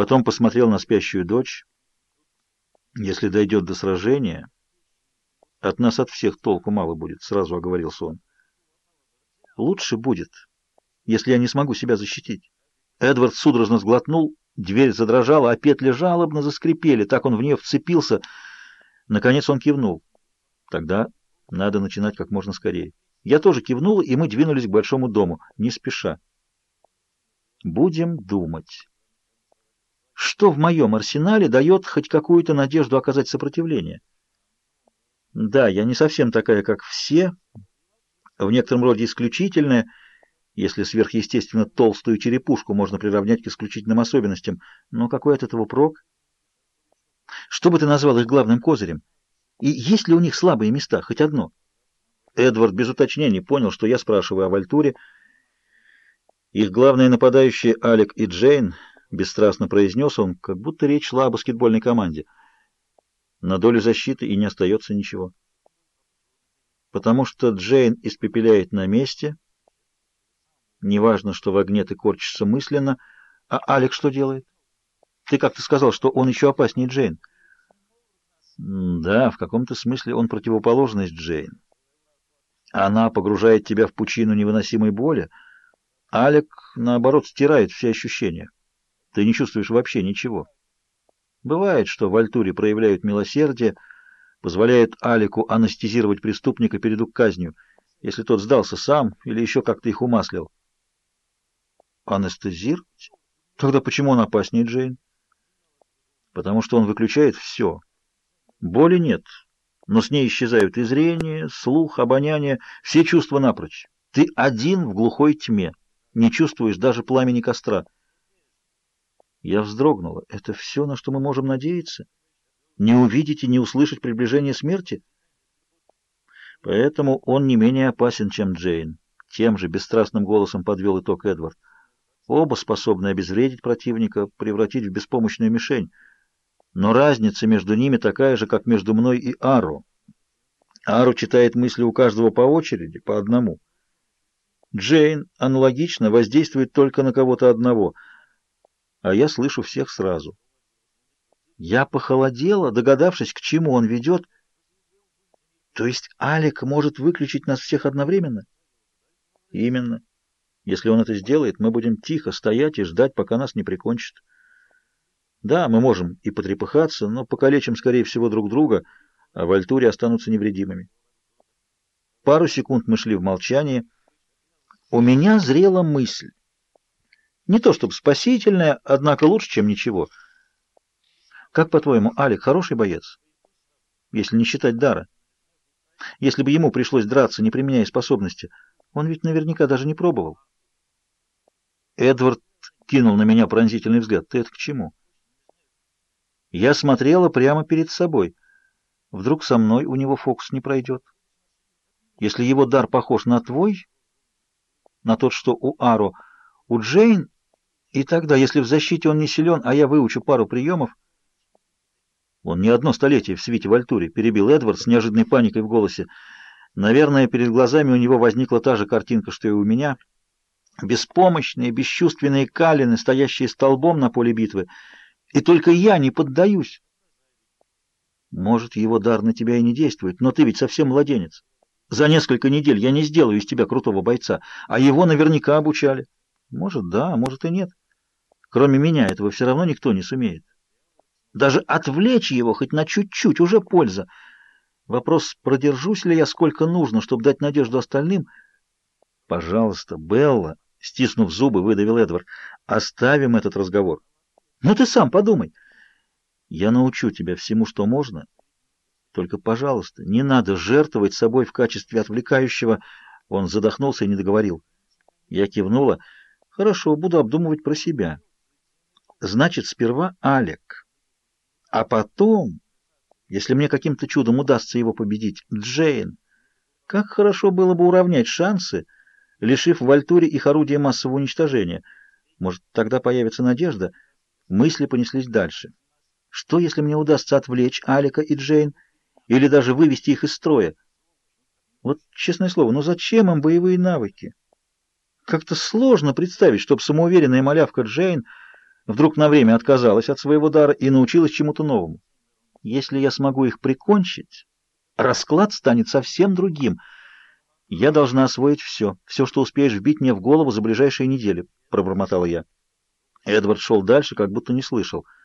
Потом посмотрел на спящую дочь. Если дойдет до сражения, от нас от всех толку мало будет, сразу оговорился он. Лучше будет, если я не смогу себя защитить. Эдвард судорожно сглотнул, дверь задрожала, а петли жалобно заскрипели, так он в нее вцепился. Наконец он кивнул. Тогда надо начинать как можно скорее. Я тоже кивнул, и мы двинулись к большому дому, не спеша. Будем думать. Что в моем арсенале дает хоть какую-то надежду оказать сопротивление? Да, я не совсем такая, как все, в некотором роде исключительная, если сверхъестественно толстую черепушку можно приравнять к исключительным особенностям. Но какой от этого прок? Что бы ты назвал их главным козырем? И есть ли у них слабые места, хоть одно? Эдвард без уточнений понял, что я спрашиваю о Вальтуре. Их главные нападающие Алек и Джейн, бесстрастно произнес он, как будто речь шла о баскетбольной команде. На долю защиты и не остается ничего. Потому что Джейн испепеляет на месте. Неважно, что в огне ты корчишься мысленно. А Алек что делает? Ты как-то сказал, что он еще опаснее Джейн. Да, в каком-то смысле он противоположность Джейн. Она погружает тебя в пучину невыносимой боли. Алек, наоборот, стирает все ощущения. Ты не чувствуешь вообще ничего. Бывает, что в Альтуре проявляют милосердие, позволяют Алику анестезировать преступника перед казнью, если тот сдался сам или еще как-то их умаслил. Анестезировать? Тогда почему он опаснее Джейн? Потому что он выключает все. Боли нет, но с ней исчезают и зрение, слух, обоняние, все чувства напрочь. Ты один в глухой тьме, не чувствуешь даже пламени костра. Я вздрогнула. Это все, на что мы можем надеяться? Не увидеть и не услышать приближение смерти? Поэтому он не менее опасен, чем Джейн. Тем же бесстрастным голосом подвел итог Эдвард. Оба способны обезвредить противника, превратить в беспомощную мишень. Но разница между ними такая же, как между мной и Ару. Ару читает мысли у каждого по очереди, по одному. Джейн аналогично воздействует только на кого-то одного — а я слышу всех сразу. Я похолодела, догадавшись, к чему он ведет. То есть Алик может выключить нас всех одновременно? Именно. Если он это сделает, мы будем тихо стоять и ждать, пока нас не прикончат. Да, мы можем и потрепыхаться, но покалечим, скорее всего, друг друга, а в Альтуре останутся невредимыми. Пару секунд мы шли в молчании. У меня зрела мысль. Не то чтобы спасительная, однако лучше, чем ничего. Как, по-твоему, Алик хороший боец? Если не считать дара. Если бы ему пришлось драться, не применяя способности, он ведь наверняка даже не пробовал. Эдвард кинул на меня пронзительный взгляд. Ты это к чему? Я смотрела прямо перед собой. Вдруг со мной у него фокус не пройдет. Если его дар похож на твой, на тот, что у Аро, у Джейн и тогда, если в защите он не силен, а я выучу пару приемов... Он не одно столетие в свете в Альтуре, перебил Эдвард с неожиданной паникой в голосе. Наверное, перед глазами у него возникла та же картинка, что и у меня. Беспомощные, бесчувственные калины, стоящие столбом на поле битвы. И только я не поддаюсь. Может, его дар на тебя и не действует, но ты ведь совсем младенец. За несколько недель я не сделаю из тебя крутого бойца, а его наверняка обучали. Может, да, а может и нет. Кроме меня этого все равно никто не сумеет. Даже отвлечь его хоть на чуть-чуть уже польза. Вопрос, продержусь ли я сколько нужно, чтобы дать надежду остальным? Пожалуйста, Белла, стиснув зубы, выдавил Эдвард, оставим этот разговор. Ну ты сам подумай. Я научу тебя всему, что можно. Только, пожалуйста, не надо жертвовать собой в качестве отвлекающего. Он задохнулся и не договорил. Я кивнула. Хорошо, буду обдумывать про себя. Значит, сперва Алек. А потом, если мне каким-то чудом удастся его победить, Джейн. Как хорошо было бы уравнять шансы, лишив Вальтуре их орудия массового уничтожения. Может, тогда появится надежда? Мысли понеслись дальше. Что, если мне удастся отвлечь Алика и Джейн, или даже вывести их из строя? Вот, честное слово, ну зачем им боевые навыки? Как-то сложно представить, чтобы самоуверенная малявка Джейн вдруг на время отказалась от своего дара и научилась чему-то новому. Если я смогу их прикончить, расклад станет совсем другим. Я должна освоить все, все, что успеешь вбить мне в голову за ближайшие недели, — пробормотала я. Эдвард шел дальше, как будто не слышал —